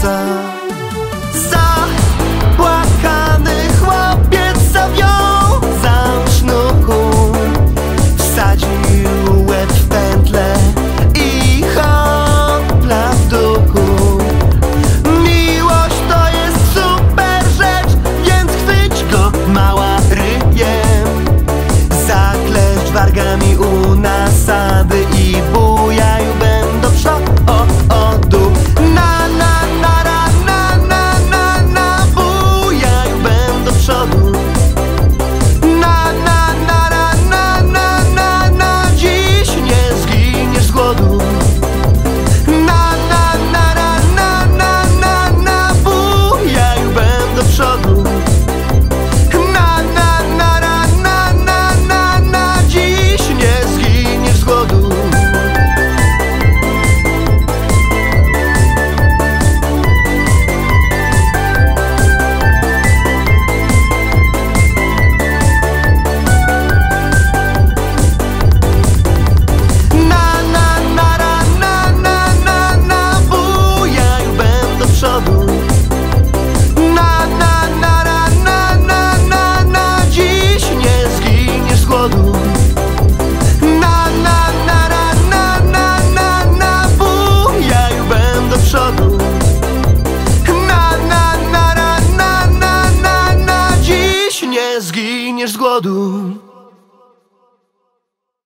sun